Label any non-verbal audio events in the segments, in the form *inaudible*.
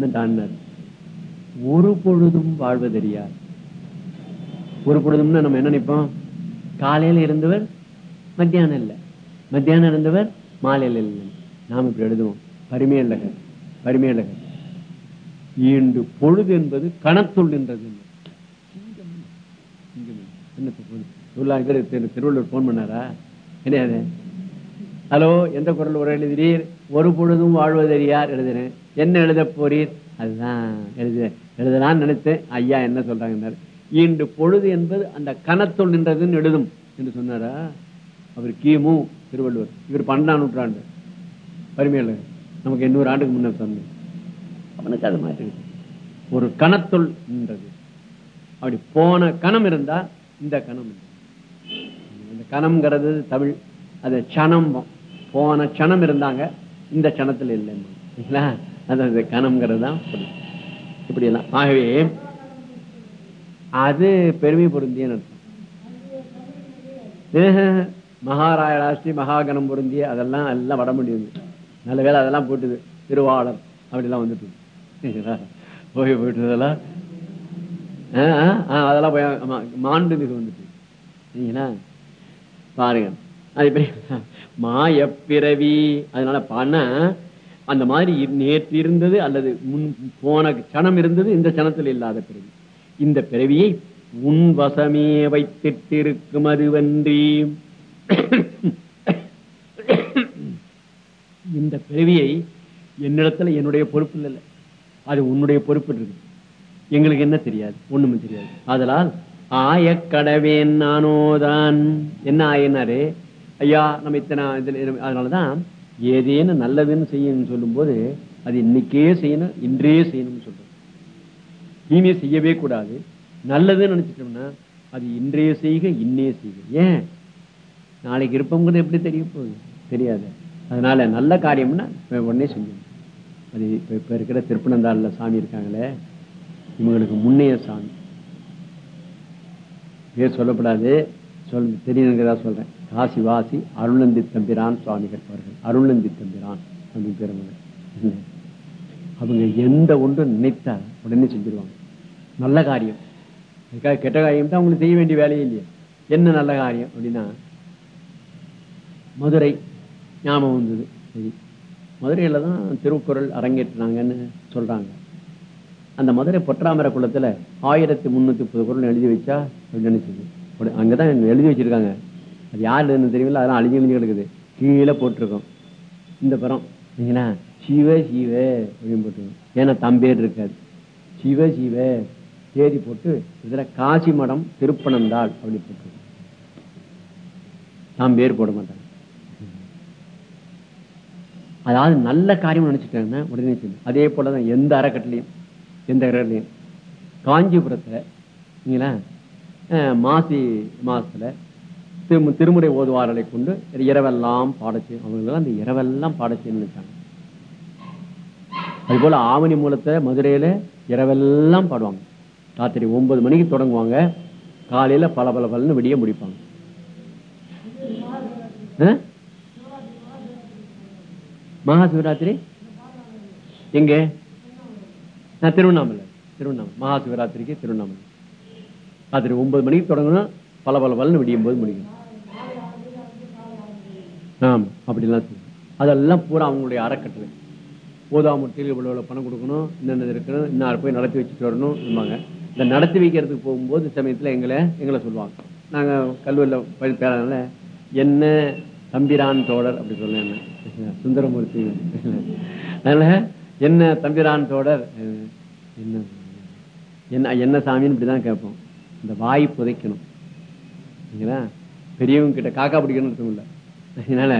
என்னட்டான்னார் ஒரு பொழுதும் வாழ்வதறியார் ஒரு பொழுதும்னா நம்ம என்ன நினைப்போம்? காலையில இருந்தவர் மத்தியானம் இல்லை. மத்தியானம் இருந்தவர் மாலையில இல்லை. நாம இப்படி எழுதுவோம். பரிமையழகர் பரிமையழகர் இன்று பொழுது என்பது கணத்துள் நின்றது. பொழுது திருவள்ளுவர் போன் பண்ணாரா? கிடையாது. ஹலோ எந்த குரல் உரை எழுதுறீர் ஒரு பொழுதும் வாழ்வதறியார் எழுதுறேன் என்ன எழுத போறீர்? அதுதான் எழுத எழுதலாம்னு நினைத்தேன் ஐயா என்ன சொல்றாங்க ஈண்டு பொழுது என்பது அந்த கணத்துள் நின்றதுன்னு எழுதும் என்று சொன்னாரா? அவர் கிமு திருவள்ளுவர். இவர் பன்னெண்டாம் நூற்றாண்டு. பரிமையில் நமக்கு எண்ணூறு ஆண்டுக்கு முன்னர் சொன்னேன் அவனுக்கு அது மாதிரி ஒரு கணத்துள் நின்றது. அப்படி போன கணம் இருந்தா இந்த கணம் இந்த கணம்ங்கிறது தமிழ். அது சனம் போன சனம் இருந்தாங்க. இந்த கணத்துல இல்லைங்களா அதாவது கணம்ங்கிறது தான் இப்படி எல்லாம் ஆகவே அது பெருமை பொருந்திய அர்த்தம். ஏஹே, மகாகணம் பொருந்திய அதெல்லாம் எல்லாம் வட முடியுது. நல்ல வேளை அதெல்லாம் போட்டுது. திருவாளர் அப்படிலாம் வந்துட்டு போய் போயிட்டு அதெல்லாம் அதெல்லாம் போய் மாண்டு மிகு வந்துட்டு சரிங்களா பாருங்க. அது எப்படி? மாயப்பிறவி. அதனால பண்ண அந்த மாதிரி நேற்று இருந்தது அல்லது முன் போன சனம் இருந்தது இந்த சனத்தில் இல்லாத பிறவி. இந்த பிறவியை உன் வசமே வைத்திட்டிருக்கும் அதுவன்றி. இந்த பிறவியை என்னிடத்துல என்னுடைய பொறுப்பு இல்லை. அது உன்னுடைய பொறுப்பு இருக்கு எங்களுக்கு என்ன தெரியாது? ஒண்ணுமே தெரியாது. அதனால் ஆயக்கடவேன் நானோதான். என்ன ஆயினாரு? ஐயா நம்ம இத்தனை இதுல அதனாலதான் ஏதேனும் நல்லதுன்னு செய்யணும்னு சொல்லும்போது அது இன்னைக்கே செய்யணும் இன்றே செய்யணும்னு சொல்றோம். தீமையை செய்யவே கூடாது. நல்லதுன்னு நினைச்சிட்டோம்னா அது இன்றைய செய்க இன்னே செய்க. ஏன்? நாளைக்கு இருப்போங்கிறது எப்படி தெரிய போகுது தெரியாது. அதனால நல்ல காரியம்னா உடனே செஞ்சோம் அது இப்போ இப்ப இருக்கிற திருப்பனந்தாள்ல சாமி இருக்காங்களே இவங்களுக்கு முன்னைய சாமி. பேர் சொல்லப்படாது. சொல் தெரியுங்கிறதா சொல்றேன். காசி வாசி தம்பிரான் சுவாமி அவர்கள். அருணந்தி தம்பிரான் அப்படின்னு பேர் அவங்க. எந்த ஒன்று நினைத்தா உடனே செஞ்சிருவாங்க. நல்ல காரியம். அதுக்காக கெட்ட காரியம் தான் அவங்களுக்கு செய்ய வேண்டிய வேலையே இல்லையா. என்ன நல்ல காரியம் அப்படின்னா மதுரை ஞாபகம் வந்தது. சரி. மதுரையில தான் திருக்குறள் அரங்கேற்றினாங்கன்னு சொல்றாங்க. அந்த மதுரை பொற்றாமர குளத்துல ஆயிரத்தி முன்னூத்தி முப்பது குரல் எழுதி வச்சா அப்படின்னு நினைச்சது. அங்கதான் எழுதி வச்சிருக்காங்க. அது யார் தெரியல அதெல்லாம் அழிஞ்சு அழிஞ்சு கிடக்குது. கீழே போட்டிருக்கோம். இந்த படம். சரிங்களா சிவ சிவ அப்படின்னு போட்டுருக்கோம். ஏன்னா தம்பேர் இருக்காது சிவ சிவ தேதி போட்டு இதுல காசி மடம் திருப்பனந்தாள் அப்படி போட்டிருக்கோம். தாம் பேர் போட மாட்டாங்க அதாவது நல்ல காரியம் நினைச்சிட்டாங்கன்னா உடனே அதே போலதான் எந்த அறக்கட்டளையும் எந்த அறக்கட்டளையும் காஞ்சிபுரத்துல சரிங்களா மாசி மாசத்துல திரு திருமுறை ஓதுவாரலை கொண்டு இரவெல்லாம் பாடச்சு அவங்களெல்லாம் அந்த இரவெல்லாம் பாடச்சுன்னு நினைச்சாங்க. அது போல ஆவணி மூலத்தை மதுரையில இரவெல்லாம் பாடுவாங்க. ராத்திரி ஒன்பது மணிக்கு தொடங்குவாங்க. காலையில பல பல பலன்னு விடிய முடிப்பாங்க. அஹ்? மகா சிவராத்திரி எங்க? நான் திருவண்ணாமலை. திருவண்ணாமலை. மகாசிவராத்திரிக்கு திருவண்ணாமலை. ராத்திரி ஒன்பது மணிக்கு தொடங்கணும் பல பல பலன்னு விடியும் போது முடியும். அப்படிலாம் அதெல்லாம் பூரா அவங்களுடைய அறக்கட்டளை. போதாமுட்டில் இவ்வளோ இவ்வளோ பணம் கொடுக்கணும் என்னென்ன இருக்கணும் இன்னும் போய் நடத்தி வச்சுட்டு வரணும் சொல்லுவாங்க இந்த நடத்தி வைக்கிறதுக்கு போகும்போது சமயத்தில் எங்களை எங்களை சொல்லுவாங்க. நாங்கள் கல்லூரியில படி பேரனால என்ன தம்பிரான் தோழர் அப்படி சொல்லுவேன் என்ன *laughs* சுந்தரமூர்த்தி. *laughs* அதனால என்ன தம்பிரான் தோழர்? *laughs* என்ன என்ன என்ன சாமின்னு இப்படிதான் கேட்போம். இந்த வாய் புதைக்கணும். சரிங்களா? பெரியவங்க கிட்ட காக்கா பிடிக்கணும்னு அர்த்தம் அதனால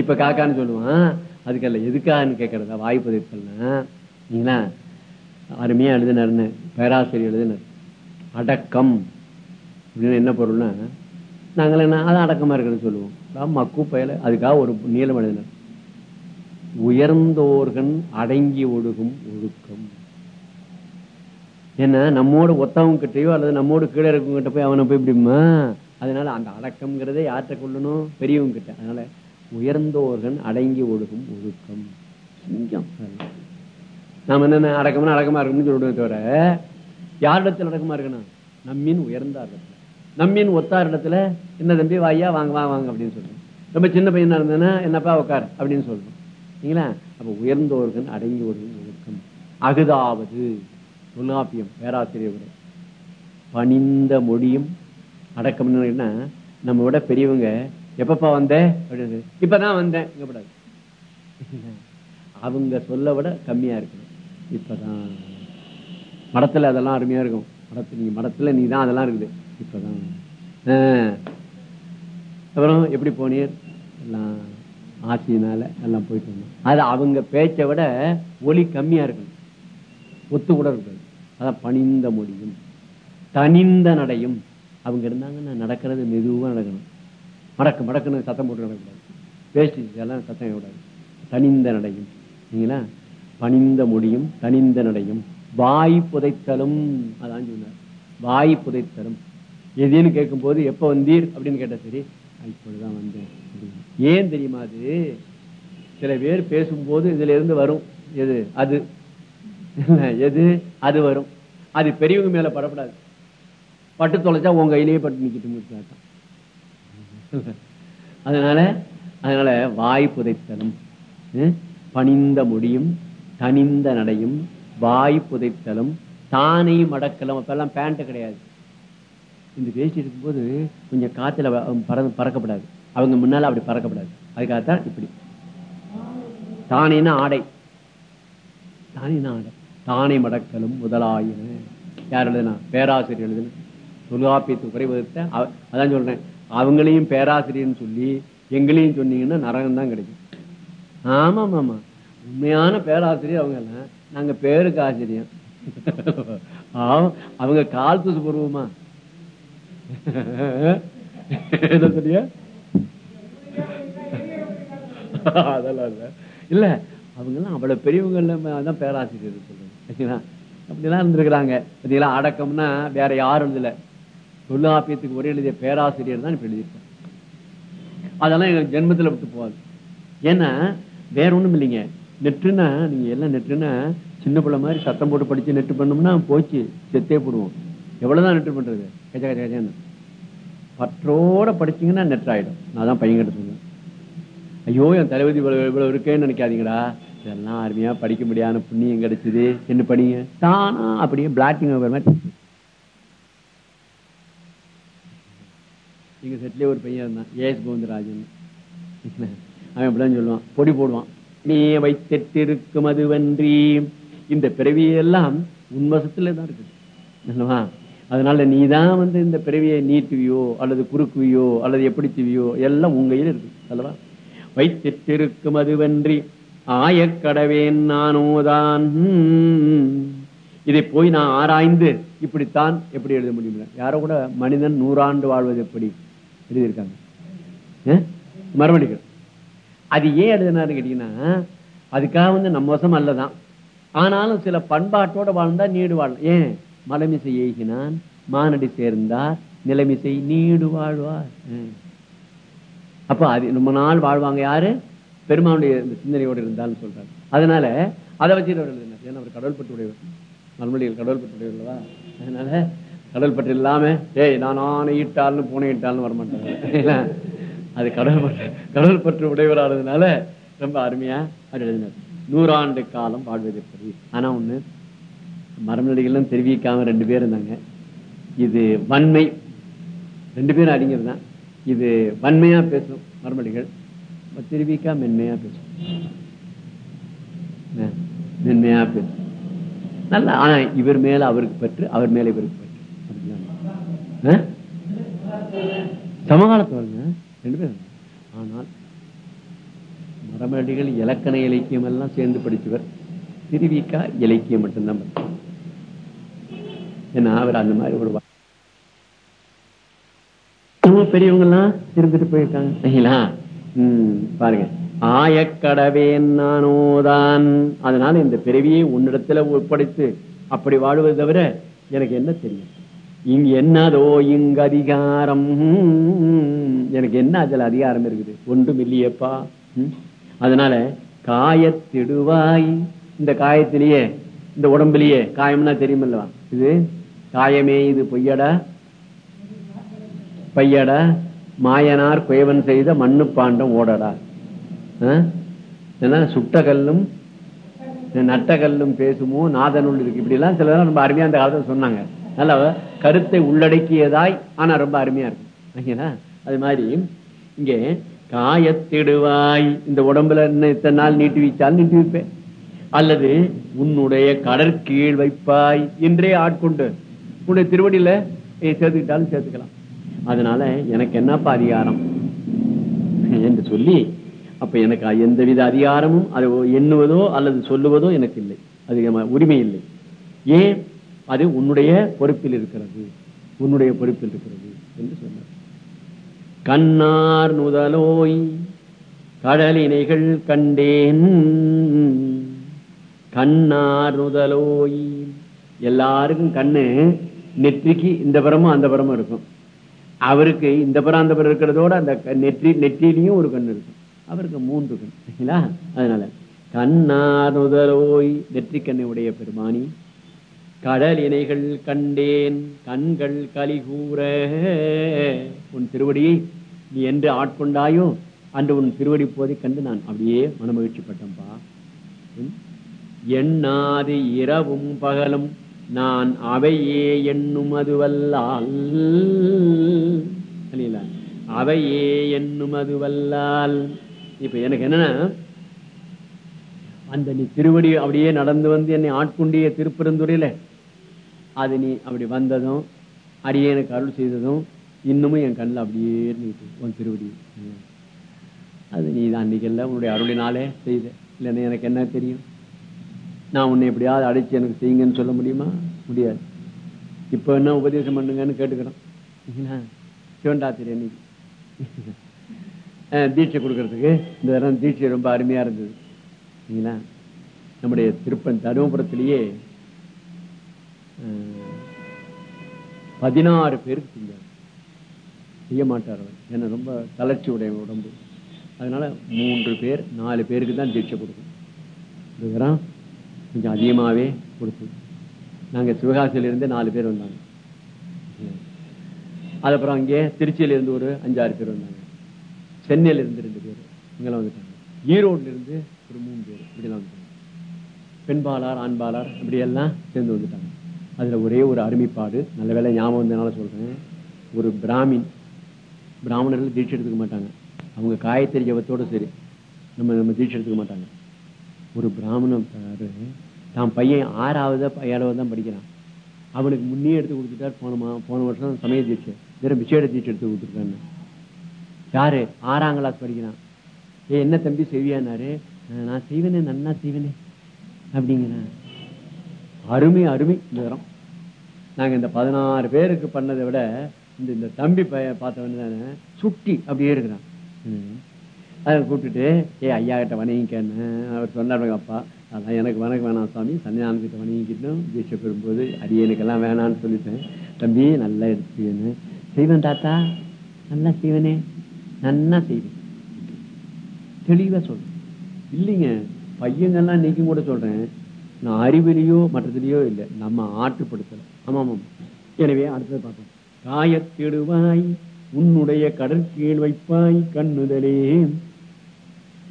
இப்ப காக்கான்னு சொல்லுவான் அதுக்கல்ல எதுக்கான்னு கேட்கறதா வாய் நீங்களா அருமையா எழுதினார்னு பேராசிரியர் எழுதினார். அடக்கம். அப்படின்னு என்ன பொருள்னா நாங்கள் என்ன அதான் அடக்கமா இருக்குன்னு சொல்லுவோம். மக்கு பயல அதுக்காக ஒரு நீளம் எழுதினார். உயர்ந்தோர்கன் அடங்கி ஒழுகும் ஒழுக்கம் ஏன்னா நம்மோடு ஒத்தவங்ககிட்டயோ அல்லது நம்மோடு கீழே இருக்கவங்க கிட்ட போய் அவனை போய் இப்படிமா அதனால அந்த அடக்கம்ங்கிறதே யார்கிட்ட கொள்ளணும்? பெரியவங்க கிட்ட அதனால உயர்ந்தோர்கள் அடங்கி ஒழுகும் ஒழுக்கம். சிங்கம். நாம் நாம என்ன அடக்கமா அடக்கமா இருக்கணும்னு சொல்லிடுவோம் தவிர யாரிடத்தில் அடக்கமா இருக்கணும்? நம்மின் உயர்ந்தார் இடத்துல நம்மின் ஒத்தார் இடத்துல என்ன தம்பி வாயா வாங்க வாங்க வாங்க அப்படின்னு சொல்றோம் ரொம்ப சின்ன பையனா இருந்ததுன்னா என்னப்பா உட்கார் அப்படின்னு சொல்றோம் சரிங்களா அப்ப உயர்ந்தோர்கள் அடங்கியோர்கள் ஒழுக்கம். அகுதாவது தொல்காப்பியம் பேராசிரியர் பணிந்த மொழியும் அடக்கம் என்ன நம்ம விட பெரியவங்க எப்பப்பா வந்த? அப்படின்னு. இப்பதான் வந்தேன். கூடாது அவங்க சொல்ல விட கம்மியா இருக்கணும் இப்பதான். மடத்துல அதெல்லாம் அருமையா இருக்கும். மடத்துல நீ மடத்துல நீ தான் அதெல்லாம் இருக்குது. இப்பதான். ஆஹ். அப்புறம் எப்படி போனீர்? எல்லாம் ஆசையினால எல்லாம் போயிட்டு வந்தோம். அது அவங்க பேச்சை விட ஒலி கம்மியா இருக்கணும் ஒத்து கூட இருக்கணும் அதான் பணிந்த மொழியும் தனிந்த நடையும். அவங்க இருந்தாங்கன்னா நடக்கிறது மெதுவாக நடக்கணும். மடக்கு மடக்குன்னு சத்தம் போட்டு நடக்கக்கூடாது பேசி எல்லாம் சத்தம் விடாது தனிந்த நடையும். சரிங்களா? பணிந்த மொழியும் தனிந்த நடையும். வாய் புதைத்தலும் அதான் சொன்னார். வாய் புதைத்தலும். எதுன்னு கேட்கும்போது எப்போ வந்தீர்? அப்படின்னு கேட்டால் சரி இப்பொழுதுதான் வந்தேன் ஏன் தெரியுமா அது? சில பேர் பேசும்போது இதுல இருந்து வரும். எது? அது. எது? அது வரும். அது பெரியவங்க மேல படப்படாது. பட்டு தொலைச்சா உங்க கையிலேயே பட்டு நிக்கிட்டு முடிச்சாட்டம் அதனால அதனால வாய் புதைத்தலும் அஹ், பணிந்த முடியும் தனிந்த நடையும் வாய் புதைத்தலும் தானை மடக்கலும் அப்பெல்லாம் பேண்ட் கிடையாது. இந்த வேஷ்டி இருக்கும்போது கொஞ்சம் காத்துல வ- பற- பறக்கப்படாது. அவங்க முன்னால அப்படி பறக்கப்படாது. அதுக்காகத்தான் இப்படி. தானேனா ஆடை. தானேனா ஆடை. தானை மடக்கலும் முதலாயின. யார் எழுதுனா? பேராசிரியர் எழுதுனா? தொல்காப்பியத்து குறைவதத்தை அதான் சொல்றேன். அவங்களையும் பேராசிரியர்னு சொல்லி எங்களையும் சொன்னீங்கன்னா நரகம் தான் கிடைக்கும். ஆமா ஆமா உண்மையான பேராசிரியர் அவங்க எல்லாம் நாங்க பேருக்கு ஆசிரியம். ஆமா, அவங்க கால் தூசு பூர்வமா என்ன சொல்லியா அதெல்லாம் இல்ல. இல்லை அவங்க எல்லாம் அவ்வளவு பெரியவங்க அதான் பேராசிரியர் சொல்லுங்க சரிங்களா? அப்படிலாம் இருந்திருக்கிறாங்க. பாத்தீங்களா அடக்கம்னா வேற யாரும் இல்லை. தொல்லாப்பியத்துக்கு ஒரே எழுதிய பேராசிரியர் தான் இப்ப எழுதியிருக்காங்க அதெல்லாம் எங்க ஜென்மத்துல விட்டு போகாது. ஏன்னா வேற ஒண்ணும் இல்லைங்க. நெட்டுனா நீங்க எல்லாம் நெட்டுன்னா சின்ன பிள்ளை மாதிரி சத்தம் போட்டு படிச்சு நெட்டு பண்ணோம்னா போச்சு செத்தே போடுவோம். எவ்வளவுதான் நெட்டு பண்றது? கஜ கஜ கஜன்னு. பற்றோட படிச்சீங்கன்னா நெட் ஆயிடும் நான் தான் பையன் சொன்னேன். ஐயோ என் தளபதி இவ்வளவு இவ்வளவு இருக்கேன்னு நினைக்காதீங்கடா. இதெல்லாம் அருமையா படிக்க முடியாத புண்ணியம் கிடைச்சது. என்ன படிங்க? தானா அப்படியே பிளாட்டிங் மாதிரி. எங்க செட்டிலே ஒரு பையன் இருந்தான். A S Govindarajan. அவன் இப்படிதான் சொல்லுவான். பொடி போடுவான். நீ வைத்திட்டிருக்கும் அதுவன்றி. இந்த பிறவியெல்லாம் உன் வசத்துல தான் இருக்குது. அல்லவா அதனால நீ தான் வந்து இந்த பிறவியை நீட்டுவியோ அல்லது குறுக்குவியோ அல்லது எப்படி செய்வியோ எல்லாம் உங்க கையில் இருக்கு அல்லவா வைத்திட்டிருக்கும் அதுவன்றி. ஆயக்கடவேன் நானோதான் இதை போய் நான் ஆராய்ந்து இப்படித்தான் எப்படி எழுத முடியும்? யாரோ கூட மனிதன் நூறாண்டு வாழ்வது எப்படி? எழுதியிருக்காங்க. அஹ்? அது ஏன் எழுதினாரு கேட்டீங்கன்னா அதுக்காக வந்து நம்ம வசம் அல்லதான். ஆனாலும் சில பண்பாட்டோட வாழ்ந்தா நீடு வாழலாம் ஏன்? மலமிசை ஏகினான் மானடி சேர்ந்தார் நிலைமிசை நீடு வாழ்வார். அப்ப அது ரொம்ப நாள் வாழ்வாங்க யாரு? பெருமானுடைய சிந்தனையோடு இருந்தாலும் சொல்றாரு. அதனால அதை வச்சு அவர் ஏன்னா அவர் கடவுள் பட்டு உடையவர். மறுமொழியில் கடவுள் பட்டு அல்லவா? அதனால கடவுள் பற்று இல்லாம ஏய் நான் ஆணை இட்டாலும் பூனை இட்டாலும் வரமாட்டாங்க அது கடவுள் பற்று கடவுள் பற்று உடையவரானதுனால ரொம்ப அருமையா அவர் எழுதினார். நூறாண்டு காலம் வாழ்வது எப்படி ஆனா ஒண்ணு மரமடிகள்லாம் தெரிவிக்காம ரெண்டு பேர் இருந்தாங்க. இது வன்மை ரெண்டு பேரும் அறிஞர் தான். இது வன்மையா பேசும் மரமடிகள் தெரிவிக்கா மென்மையா பேசும். மென்மையா பேசும். நல்ல ஆனா இவர் மேல அவருக்கு பற்று அவர் மேல இவருக்கு சமகாலத்தவருங்க ரெண்டு பேரும். ஆனால் மரமடிகள் இலக்கண இலக்கியம் எல்லாம் சேர்ந்து படிச்சவர் திருவிக்கா இலக்கியம் மட்டும்தான் ஏன்னா அவர் அந்த மாதிரி ஒரு பெரியவங்க எல்லாம் இருந்துட்டு போயிருக்காங்க. சரிங்களா? உம் பாருங்க. ஆயக்கடவேன் நானோதான். அதனால இந்த பிறவியை உன்னிடத்துல ஒப்படைத்து அப்படி வாழ்வது தவிர எனக்கு என்ன தெரியும்? இங்க என்னதோ இங்க அதிகாரம். எனக்கு என்ன அதுல அதிகாரம் இருக்குது? ஒன்றும் இல்லையப்பா ம்? அதனால காயத்திடுவாய் இந்த காயத்திலேயே இந்த உடம்புலயே காயம்னா தெரியுமில்லவா? இது காயமே இது பொய்யடா பையடா மாயனார் குயவன் செய்த மண்ணு பாண்டம் ஓடடா. ஆ? ஏன்னா சுட்ட கல்லும் நட்ட கல்லும் பேசுமோ? நாதனுள் இருக்கு. இப்படி எல்லாம் ரொம்ப அருமையா அந்த காலத்துல சொன்னாங்க. நல்ல கருத்தை உள்ளடக்கியதாய் ஆனா ரொம்ப அருமையா இருக்கும் ஓகேங்களா? அது மாதிரி இங்கே காயத்திடுவாய். இந்த உடம்புல இன்னும் இத்தனை நாள் நீட்டி வைச்சாலும் நீட்டி வைப்பேன். அல்லது உன்னுடைய கடற்கீழ் வைப்பாய் என்றே ஆட்கொண்டு உன்னுடைய திருவடியில சேர்த்துக்கிட்டாலும் சேர்த்துக்கலாம். அதனால எனக்கு என்னப்பா அதிகாரம்? என்று சொல்லி அப்ப எனக்கு எந்தவித அதிகாரமும் அது எண்ணுவதோ அல்லது சொல்லுவதோ எனக்கு இல்லை. அது உரிமை இல்லை. ஏன்? அது உன்னுடைய பொறுப்பில் இருக்கிறது. உன்னுடைய பொறுப்பில் இருக்கிறது என்று சொன்னார். கண்ணார் நுதலோய் கடலினைகள் கண்டேன். கண்ணார் நுதலோய். எல்லாருக்கும் கண்ணு நெற்றிக்கு இந்த புறமும் அந்த புறமும் இருக்கும். அவருக்கு இந்த புறம் அந்த புறம் இருக்கிறதோட அந்த நெற்றி நெற்றிலையும் ஒரு கண் இருக்கும். அவருக்கு மூன்று கண் சரிங்களா? அதனால கண்ணார் நுதலோய் நெற்றி கண்ணை உடைய பெருமானி கடல் கண்டேன் கண்கள் கலிகூற உன் திருவடியை நீ என்று ஆட்கொண்டாயோ? அன்று உன் திருவடி போதை கண்டு நான் அப்படியே மனமகிழ்ச்சி பட்டம்பா எண்ணாது இரவும் பகலும் நான் அவையே எண்ணும் அதுவல்லால் அவையே எண்ணும் அதுவல்லால் இப்ப எனக்கு என்னன்னா அந்த நீ திருவடி அப்படியே நடந்து வந்து என்னை ஆட்கொண்டிய திருப்பெருந்துறையில அது நீ அப்படி வந்ததும் அடியே எனக்கு அருள் செய்ததும் இன்னமும் என் கண்ணில் அப்படியே இருந்துட்டு உன் திருவடி. அது நீ தான் அன்னைக்கெல்லாம் உன்னுடைய அருளினாலே செய்த. இல்லைன்னா எனக்கு என்ன தெரியும்? நான் உன்னை எப்படியாவது அடைச்சு எனக்கு செய்யுங்கன்னு சொல்ல முடியுமா? முடியாது. இப்போ என்ன உபதேசம் பண்ணுங்கன்னு கேட்டுக்கிறோம். சரிங்களா? சிவன்டாத்திரி அன்னைக்கு. தீட்சை கொடுக்கறதுக்கு. இந்த தரம் தீட்சை ரொம்ப அருமையாக இருந்தது. சரிங்களா நம்முடைய திருப்பன் தருமபுரத்திலேயே பதினாறு பேருக்கு செஞ்சாங்க செய்ய மாட்டார் அவர். ஏன்னா ரொம்ப தளர்ச்சி உடைய உடம்பு. அதனால மூன்று பேர் நாலு பேருக்கு தான் தீட்சை கொடுக்கும் இதுக்கெல்லாம் கொஞ்சம் அதிகமாகவே கொடுத்து. நாங்கள் சிவகாசியிலிருந்து நாலு பேர் வந்தாங்க. அதுக்கப்புறம் அங்கே திருச்சியில இருந்து ஒரு அஞ்சாறு பேர் வந்தாங்க. சென்னையில இருந்து ரெண்டு பேர் இங்கெல்லாம் வந்துட்டாங்க. ஈரோட்ல இருந்து ஒரு மூணு பேர் இப்படிலாம் வந்துட்டாங்க. பெண்பாளார் ஆண்பாளார் எல்லாம் சேர்ந்து வந்துட்டாங்க. அதுல ஒரே ஒரு அருமைப்பாடு நல்ல வேலை ஞாபகம் வந்ததுனால சொல்றேன். ஒரு பிராமின் பிராமணர்கள் தீட்சை எடுத்துக்க மாட்டாங்க. அவங்க காயத்திரி ஜபத்தோடு சரி நம்ம நம்ம தீட்சை எடுத்துக்க மாட்டாங்க. ஒரு பிராமணன் தான் பையன் ஆறாவது ஏழாவது தான் படிக்கிறான். அவனுக்கு முன்னே எடுத்து கொடுத்துட்டார் போனமா போன வருஷம் சமய தீட்சை. வேற விசேட தீட்சை எடுத்து கொடுத்துருக்கான்னு. யாரு? ஆறாம் கிளாஸ் படிக்கிறான். ஏ என்ன தம்பி செய்வியானாரு "நான் சீவனே நன்னா சீவனே அப்படிங்கிறான் அருமை அருமை இந்த நாங்கள் நாங்க இந்த பதினாறு பேருக்கு பண்ணதை விட இந்த இந்த தம்பி பைய பார்த்தவன தானே சுட்டி அப்படியே இருக்கிறான். அதை கூப்பிட்டுட்டு ஏ ஐயா கிட்ட வணங்கிக்கன்னு அவர் சொன்னார் அப்பா. அதான் எனக்கு வணக்கம் வேணாம் சுவாமி சன்னிதானம் கிட்ட வணங்கிக்கிட்டோம். தீட்சை பெறும்போது அடியனுக்கெல்லாம் வேணான்னு சொல்லிட்டேன். தம்பி நல்லா எடுத்துக்கன்னு. செய்வன் தாத்தா நல்லா செய்வனே நன்னா செய்வேன் தெளிவா சொல்லுவேன் இல்லைங்க. பையங்கள்லாம் இன்னைக்கும் கூட சொல்றேன். நான் அறிவிலையோ மற்றதுலையோ இல்லை. நம்ம ஆற்றுப்படுத்தல. ஆமா ஆமாம் எனவே அடுத்தது பார்ப்போம். காயத்திடுவாய் உன்னுடைய கடற்கீழ் வைப்பாய் கண்ணுதலே.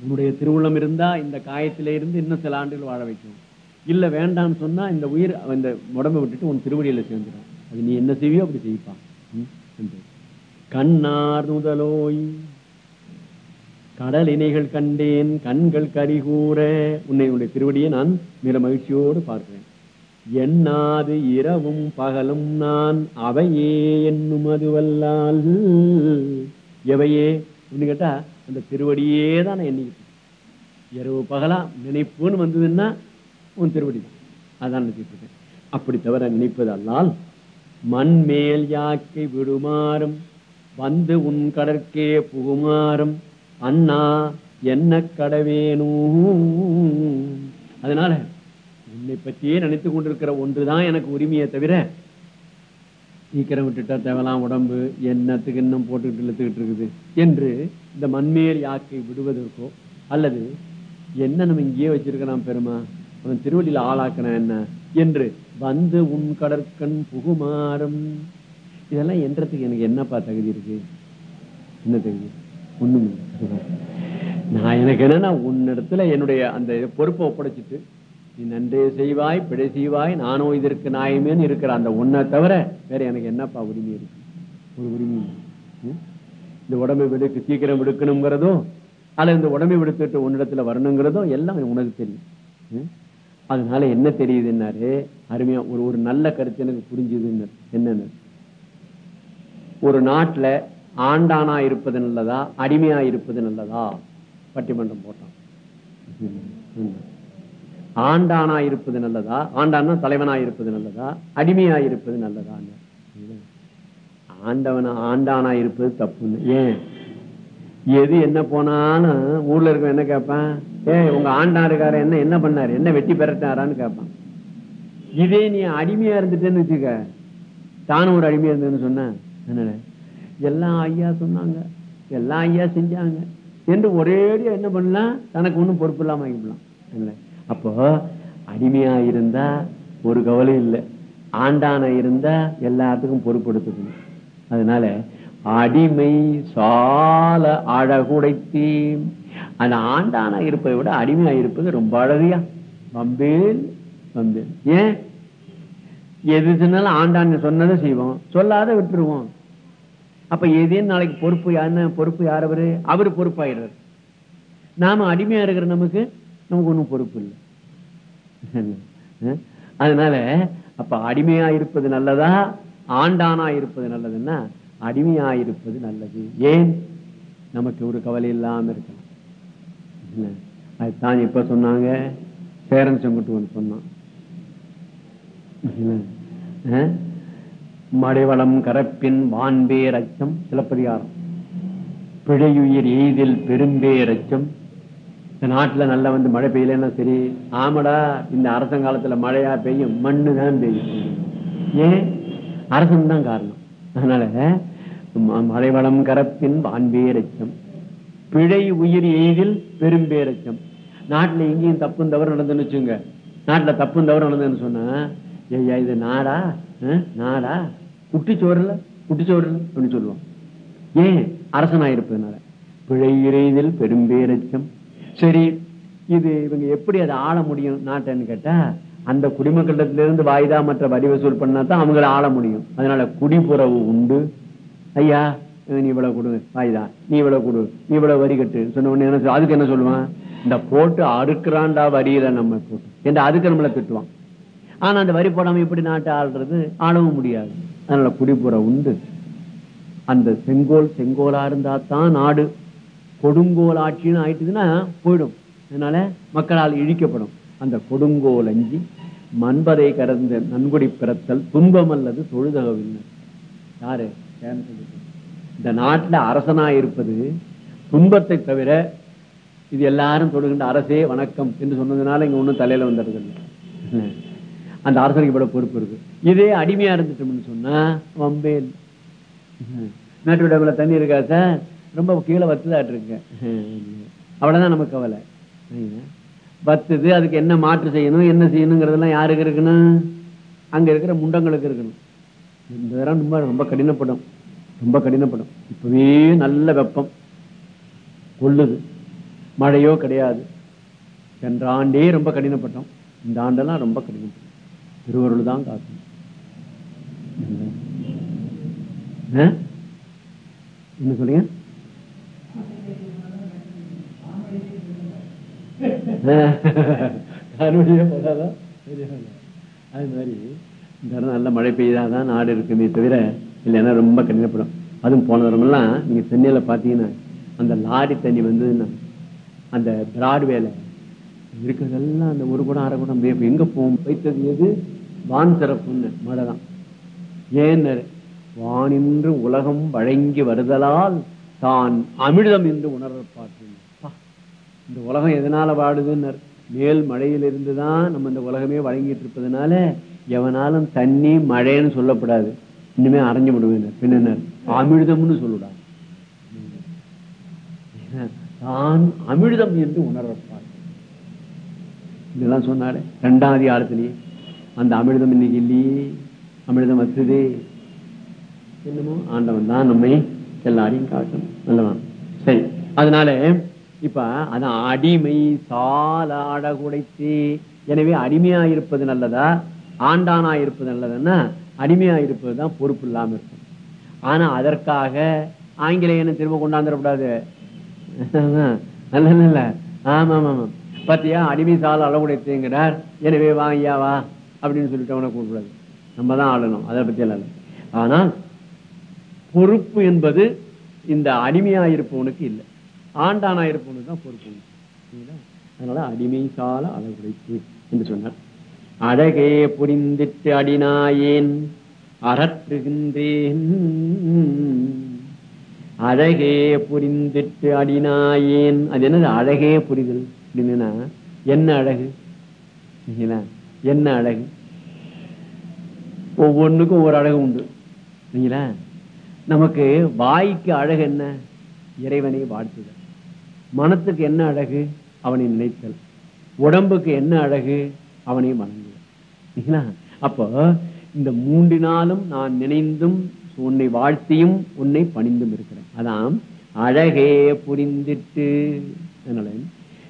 உன்னுடைய திருவுள்ளம் இருந்தா இந்த காயத்தில இருந்து இன்னும் சில ஆண்டுகள் வாழ வைக்கும். இல்ல வேண்டாம்னு சொன்னா இந்த உயிர் இந்த உடம்பை விட்டுட்டு உன் திருவடியில சேர்ந்துடும் அது நீ என்ன செய்வியோ அப்படி செய்ப்பான் கண்ணார் முதலோய். கடல் கண்டேன் கண்கள் கரிகூற உன்னை திருவடியை நான் மிக மகிழ்ச்சியோடு பார்க்கிறேன். எண்ணாது இரவும் பகலும் நான் அவையே என்னும் அதுவல்லால். எவையே? அப்படின்னு கேட்டா அந்த திருவடியே தான் நான் எண்ணிக்கிட்டேன் இரவு பகலா நினைப்புன்னு வந்ததுன்னா உன் திருவடி தான். அதான் நினைச்சிட்டு அப்படி தவிர நினைப்பது அல்லால் மண்மேல் யாக்கை விடுமாறும் வந்து உன் கடற்கே புகுமாறும் அண்ணா என்ன கடவேணும் அதனால உன்னை பற்றியே நினைத்து கொண்டிருக்கிற ஒன்றுதான் எனக்கு உரிமையை தவிர சீக்கிரம் விட்டுட்டா தேவலாம் உடம்பு என்னத்துக்கு இன்னும் போட்டுக்கிட்டு இழுத்துக்கிட்டு இருக்குது? என்று இந்த மண்மேல் யாக்கை விடுவதற்கோ அல்லது என்ன நம்ம இங்கேயே வச்சிருக்கலாம் பெருமா? அவன் திருவள்ளியில் ஆளாக்கின என்ன? என்று வந்து உன் கடற்கண் புகுமாறும். இதெல்லாம் என்றதுக்கு எனக்கு என்னப்பா தகுதி இருக்கு? என்ன தகுதி? ஒண்ணும் நான் எனக்கு என்னன்னா உன்னிடத்துல என்னுடைய அந்த பொறுப்பை ஒப்படைச்சிட்டு நீ நன்றே செய்வாய் பிழை செய்வாய் நானோ இதற்கு நாயமேன்னு இருக்கிற அந்த உன்னை தவிர வேற எனக்கு என்னப்பா உரிமை இருக்கு? ஒரு உரிமை இந்த உடம்பை விடுக்கு சீக்கிரம் விடுக்கணுங்கிறதும் அல்ல இந்த உடம்பை விடுத்துட்டு உன்னிடத்துல வரணுங்கிறதும் எல்லாம் உனக்கு தெரியும். அதனால என்ன தெரியுதுன்னாரு? அருமையா ஒரு ஒரு நல்ல கருத்து எனக்கு புரிஞ்சுதுன்னு என்னன்னு. ஒரு நாட்டுல ஆண்டானா இருப்பது நல்லதா? அடிமையா இருப்பது நல்லதா? பட்டிமன்றம் போட்டான். ஆண்டானா இருப்பது நல்லதா? ஆண்டானா தலைவனா இருப்பது நல்லதா? அடிமையா இருப்பது நல்லதா? ஆண்டவனா ஆண்டானா இருப்பது தப்புன்னு. ஏன்? எது என்ன போனாலும் ஊர்ல இருக்க என்ன கேட்பேன் ஏன் உங்க ஆண்டா இருக்காரு என்ன என்ன பண்ணாரு? என்ன வெட்டி பெறட்டாரான்னு கேட்பான் இதே நீ அடிமையா இருந்துட்டேன்னு வச்சுக்க. தானும் ஒரு அடிமையா இருந்தேன்னு சொன்ன. என்ன எல்லாம் ஐயா சொன்னாங்க. எல்லாம் ஐயா செஞ்சாங்க. என்று ஒரேடியா என்ன பண்ணலாம் தனக்கு ஒண்ணும் பொறுப்பு இல்லாம ஆகிக்கலாம் இல்ல அப்போ அடிமையா இருந்தா ஒரு கவலை இல்லை. ஆண்டான இருந்தா எல்லாத்துக்கும் பொறுப்படுத்தணும் அதனால அடிமை சால அழகுடைத்தீ அந்த ஆண்டான இருப்பதை விட அடிமையா இருப்பது ரொம்ப அழகியா? வம்பேல் வம்பேல். ஏன்? எது சொன்னாலும் ஆண்டான்னு சொன்னதை செய்வோம். சொல்லாத விட்டுருவோம். அப்ப ஏதேனும் நாளைக்கு பொறுப்பு யாருன்னு பொறுப்பு யார் அவரு அவரு பொறுப்பாயிடுறாரு. நாம அடிமையா இருக்கிற நமக்கு நமக்கு ஒண்ணும் பொறுப்பு இல்லை. *laughs* அதனால அப்ப அடிமையா இருப்பது நல்லதா? ஆண்டானா இருப்பது நல்லதுன்னா அடிமையா இருப்பது நல்லது. ஏன்? நமக்கு ஒரு கவலை இல்லாம இருக்கலாம். அதுதான் இப்ப சொன்னாங்க. சேரன் செங்குட்டுவன் சொன்னான். மடைவளம் கரப்பின் வான்பேர் அச்சம் சிலப்பதிகாரம். பிழையுயிர் எய்தில் பெரும்பேர் அச்சம் இந்த நாட்டுல நல்லா வந்து மழை பெய்யலன்னா சரி ஆமாடா இந்த அரசங்காலத்துல மழையா பெய்யும் மண்ணு தான் பெய்யும். ஏன் அரசன் தான் காரணம். அதனால மழைவளம் கரப்பின் வான்பேரச்சம் பிழை உயிர் எய்தில் பெரும்பேரச்சம் நாட்டுல எங்கேயும் தப்பும் தவறு நடந்துன்னு வச்சுங்க நாட்டுல தப்பும் தவறு நடந்ததுன்னு சொன்னா ஐயா இது நாடா? நாடா? குட்டிச்சோறுல குட்டிச்சோறுல அப்படின்னு சொல்லுவோம். ஏன் அரசனாயிருப்பதுனால பிழை இறைதில் பெரும்பேரச்சம் சரி இது இவங்க எப்படி அதை ஆள முடியும் நாட்டைன்னு கேட்டா அந்த குடிமக்களிடத்திலிருந்து வாய்தா மற்ற வரி வசூல் பண்ணா தான் அவங்கள ஆள முடியும். அதனால குடிப்புறவு உண்டு. ஐயா நீ இவ்வளவு கொடு வாய்தா. நீ இவ்வளவு கொடு நீ இவ்வளவு வரி கட்டு. சொன்ன உடனே என்ன அதுக்கு என்ன சொல்லுவான்? இந்த போட்டு அறுக்கிறான்டா வரியில நம்ம போட்டு. என்று அதுக்கு நம்மள திட்டுவான். ஆனா அந்த வரி போடாம எப்படி நாட்டை ஆள்றது ஆளவும் முடியாது. அதனால குடிபுற உண்டு. அந்த செங்கோல் செங்கோலா இருந்தா தான் நாடு. கொடுங்கோல் ஆட்சின்னு ஆயிட்டுதுன்னா போயிடும். அதனால மக்களால் இழிக்கப்படும். அந்த கொடுங்கோல் அஞ்சி மண்பதை கறந்த நன்கொடி பிறத்தல் துன்பம் அல்லது தொழுதகவில்லை யாரு இந்த நாட்டுல அரசனா இருப்பது துன்பத்தை தவிர இது எல்லாரும் தொழுகின்ற அரசே வணக்கம் என்று சொன்னதுனால இங்க ஒண்ணும் தலையில வந்துடுறது இல்லை அந்த அரசனுக்கு இவ்வளவு பொறுப்பு இருக்கு. இதே அடிமையா இருந்துட்டோம்னு சொன்னா வம்பேல் நாட்டு விடவுல தண்ணி இருக்கா சார்? ரொம்ப கீழே வத்துதாட்டு இருக்கு. அவ்வளவுதான் நமக்கு கவலை. வத்துது அதுக்கு என்ன மாற்று செய்யணும் என்ன செய்யணுங்கிறதெல்லாம் யாருக்கு இருக்கணும்? அங்க இருக்கிற முண்டங்களுக்கு இருக்கணும். இந்த தரம் ரொம்ப ரொம்ப கடினப்படும். ரொம்ப கடினப்படும். இப்பவே நல்ல வெப்பம். கொள்ளுது. மழையோ கிடையாது. சென்ற ஆண்டே ரொம்ப கடினப்பட்டோம். இந்த ஆண்டெல்லாம் ரொம்ப கடினப்படும் திருவருள் தான் காக்கும் என்ன சொல்லுங்க அது மாதிரி இந்த நல்ல மழை பெய்தாதான் நாடு இருக்குமே தவிர இல்லைன்னா ரொம்ப கடினப்படும். அதுவும் போன தரமெல்லாம் நீங்க சென்னையில பாத்தீங்கன்னா அந்த லாரி தண்ணி வந்ததுன்னா அந்த பிராட்வேல இருக்கிறதெல்லாம் அந்த ஒரு குடம் அரை குடம் எங்க போகும்? வைத்தது எது? வான் சிறப்புன்னு மழை தான் ஏன் வானின்று உலகம் வழங்கி வருதலால் தான் அமிர்தம் என்று உணரப்பாற்று இந்த உலகம் எதனால வாடுதுன்னு மேல் மழையிலிருந்து தான் நம்ம இந்த உலகமே வழங்கிட்டு இருப்பதனால எவனாலும் தண்ணி மழைன்னு சொல்லப்படாது. இன்னுமே அரைஞ்சு விடுவேன் பின்னர் அமிர்தம்னு சொல்லுடா தான் அமிர்தம் என்று உணர்வார் இதெல்லாம் சொன்னாரு ரெண்டாம் அதிகாரத்திலேயே அந்த அமிர்தம் இன்னைக்கு இல்லையே. அமிர்தம் வத்துதே என்னமோ? ஆண்டவன் தான் நம்மை எல்லாரையும் காட்டணும் நல்லவன் சரி. அதனால இப்ப அதான் அடிமை சால அடகுடைத்து எனவே அடிமையா இருப்பது நல்லதா? ஆண்டானா இருப்பது நல்லதுன்னா அடிமையா இருப்பது தான் பொறுப்பு இல்லாம இருக்கும். ஆனா அதற்காக ஆங்கிலேயனை திரும்ப கொண்டாந்துடக்கூடாது. நல்ல நல்ல ஆமா ஆமா ஆமா பாத்தியா? அடிமை சால அளவுடைத்துங்கிறார் எனவே வா வா. அப்படின்னு சொல்லிட்டு அவனை கூப்பிடாது. நம்ம தான் ஆளணும் அதை பத்தி எல்லாம் ஆனால் பொறுப்பு என்பது இந்த அடிமையா இருப்பவனுக்கு இல்லை. ஆண்டானா இருப்பவனுக்கு தான் பொறுப்பு அதனால அடிமை சால அளவுடைத்து என்று சொன்னார். அழகே புரிந்திட்டு அடினாயேன் அறற்றுகின்றேன். அழகே புரிந்திட்டு அடினாயேன். அது என்னது? அழகே புரிதல். அப்படின்னா என்ன அழகு? என்ன அழகு? ஒவ்வொன்றுக்கும் ஒரு அழகு உண்டு. சரிங்களா நமக்கு வாய்க்கு அழகு என்ன? இறைவனை வாழ்த்துதல். மனத்துக்கு என்ன அழகு? அவனை நினைத்தல். உடம்புக்கு என்ன அழகு? அவனை வணங்குதல். அப்போ இந்த மூன்றினாலும் நான் நினைந்தும் உன்னை வாழ்த்தியும் உன்னை பணிந்தும் இருக்கிறேன். அதான் அழகே புரிந்திட்டு.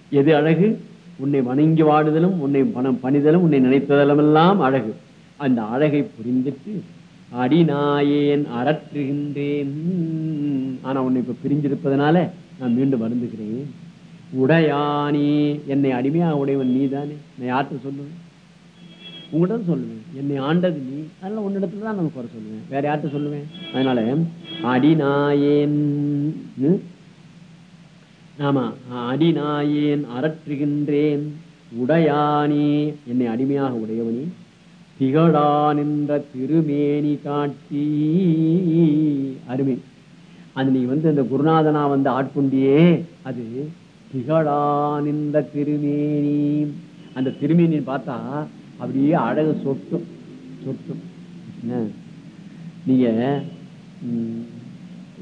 எது அழகு? உன்னை வணங்கி வாடுதலும் உன்னை பணம் பணிதலும் உன்னை நினைத்ததலும் எல்லாம் அழகு. அந்த அழகை புரிந்துட்டு அடிநாயேன் அறற்றுகின்றேன். ஆனா உன்னை இப்ப பிரிஞ்சிருப்பதனால நான் மீண்டும் வருந்துகிறேன். உடையானே என்னை அடிமையா உடையவன் நீதானே? நான் யார்கிட்ட சொல்லுவேன்? உங்கள்கிட்ட சொல்லுவேன். என்னை ஆண்டது நீ. அதனால உன்னிடத்துல தான் நான் குறை சொல்லுவேன். வேற யார்கிட்ட சொல்லுவேன்? அதனால அடிநாயேன் ஆமா அடிநாயேன் அரற்றுகின்றேன் உடையானே என்னை அடிமையாக உடையவனே திகழா நின்ற திருமேனி காட்டி அருமை. அது நீ வந்து இந்த குருநாதனா வந்து ஆட்கொண்டியே அது திகழா நின்ற திருமேனி. அந்த திருமேனி பார்த்தா அப்படியே அழகு சொட்டும் சொட்டும். நீங்க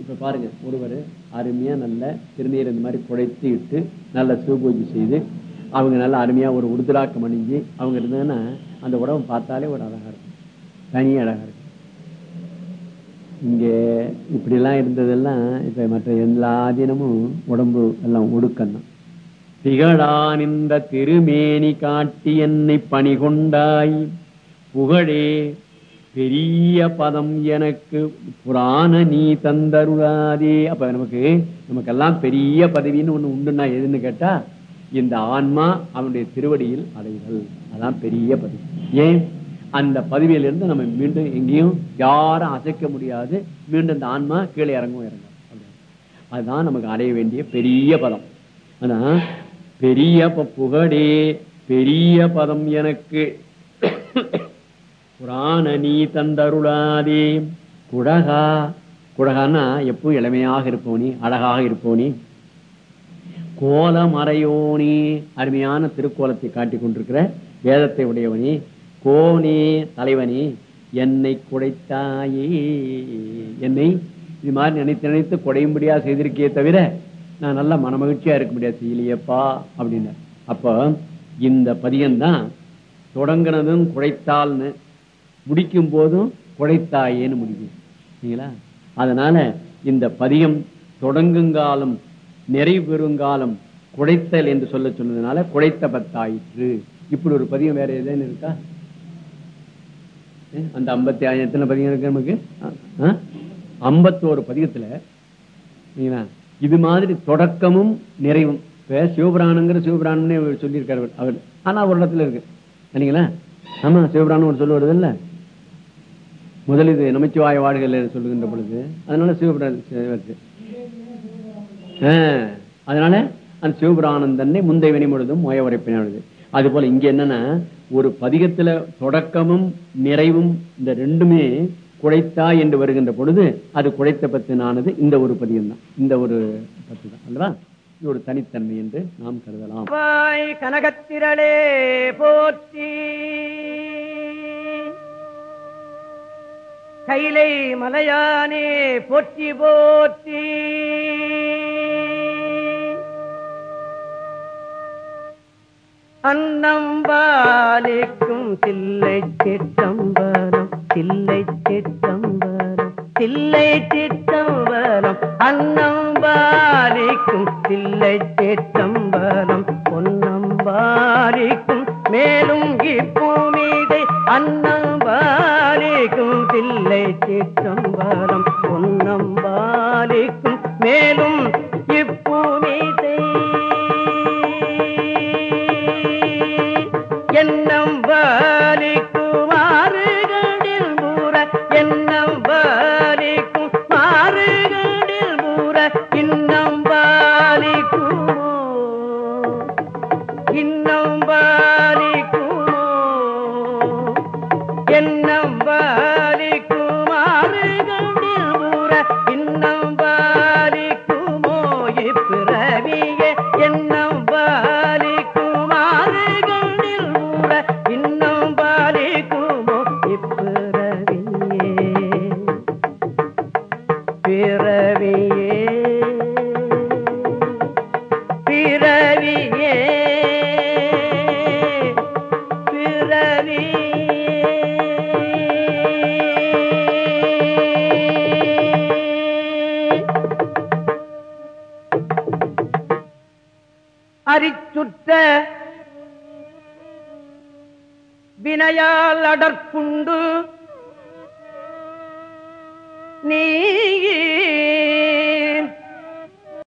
இப்ப பாருங்க ஒருவர் அருமையா நல்ல திருநீர் இந்த மாதிரி குழைத்து இட்டு நல்ல சிவபூஜை செய்து அவங்க நல்ல அருமையா ஒரு உருதுராக்கம் அணிஞ்சு அவங்க இருந்தாங்கன்னா அந்த உடம்பு பார்த்தாலே ஒரு அழகா இருக்கும். தனி அழகா இருக்கும். இங்க இப்படி எல்லாம் இருந்ததெல்லாம் இப்ப மற்ற எல்லா தினமும் உடம்பு எல்லாம் ஒடுக்கம்தான் திகழான் இந்த திருமேனி காட்டி என்னை பணி கொண்டாய் புகழே பெரிய பதம் எனக்கு புராண நீ தந்தருளாதே. அப்ப நமக்கு நமக்கெல்லாம் பெரிய பதவின்னு ஒண்ணு உண்டுன்னா எதுன்னு கேட்டா இந்த ஆன்மா அவனுடைய திருவடியில் அடைதல். அதான் பெரிய பதவி. ஏன்? அந்த பதவியிலிருந்து நம்ம மீண்டும் எங்கேயும் யாரும் அசைக்க முடியாது. மீண்டும் இந்த ஆன்மா கீழே இறங்கும் இறங்கும். அதுதான் நமக்கு அடைய வேண்டிய பெரிய பதம். ஆனா பெரிய ப- புகழே பெரிய பதம் எனக்கு. புராண நீ தந்தருளாதே. குடகா குடகான்னா எப்பவும் இளமையாக இருப்போனி அழகாக இருப்போனி. கோலமறையோனி அருமையான திருக்கோலத்தை காட்டிக் கொண்டிருக்கிற வேதத்தை உடையவனி கோனே தலைவனி என்னை குடைத்தாயே. என்னை இது மாதிரி நினைத்து நினைத்து குடையும்படியா செய்திருக்கே தவிர நான் நல்ல மனமகிழ்ச்சியா இருக்க முடியாது செய்யலையப்பா அப்படின்னார். அப்ப இந்த பதியம்தான் தொடங்கினதும் குடைத்தால்னு முடிக்கும் போதும் குடைத்தாயேன்னு முடிக்கும் சரிங்களா? அதனால இந்த பதியம் தொடங்குங்காலம் நிறைவு பெறுங்காலம் குடைத்தல் என்று சொல்ல சொன்னதுனால குடைத்த பத்தாயிற்று. இப்படி ஒரு பதியம் வேற எதுன்னு இருக்கா? அந்த ஐம்பத்தி ஆயிரம் எத்தனை பதியம் இருக்கு நமக்கு? ஐம்பத்தோரு பதியத்துல சரிங்களா? இது மாதிரி தொடக்கமும் நிறைவும். இப்ப சிவபுராணங்கிற சிவபுராணம்னே சொல்லியிருக்காரு அவர். ஆனா ஒரு இடத்துல இருக்கு. சரிங்களா? ஆமா சிவபுராணம் ஒரு சொல்லுவது இல்ல முதல் இது நமச்சிவாய வாழ்கள் சொல்லுகின்ற பொழுது அதனால சிவபுராணம் அதனால அந்த சிவபிரானந்தன்னை முந்தைவனி முழுதும் மோய உரைப்பினது அது போல இங்க என்னன்னா ஒரு பதிகத்துல தொடக்கமும் நிறைவும் இந்த ரெண்டுமே குழைத்தா என்று வருகின்ற பொழுது அது குழைத்த பத்தினானது இந்த ஒரு பதியம் தான் இந்த ஒரு பத்து தான் அல்லவா? இது ஒரு தனித்தன்மை என்று நாம் கருதலாம். கனகத்திரளே போற்றி. கைலை மலையானே போற்றி போற்றி. அன்னம் பாலிக்கும் தில்லை சிற்றம்பலம் தில்லை சிற்றம்பலம் தில்லை சிற்றம்பரம் அன்னம் பாலிக்கும் தில்லை சிற்றம்பலம் பொன்னம்பாலிக்கும் மேலும் இப்பூமிதை அன்னம்பாலிக்கும் தில்லை சிற்றம்பலம் பொன்னம்பாலிக்கும் மேலும்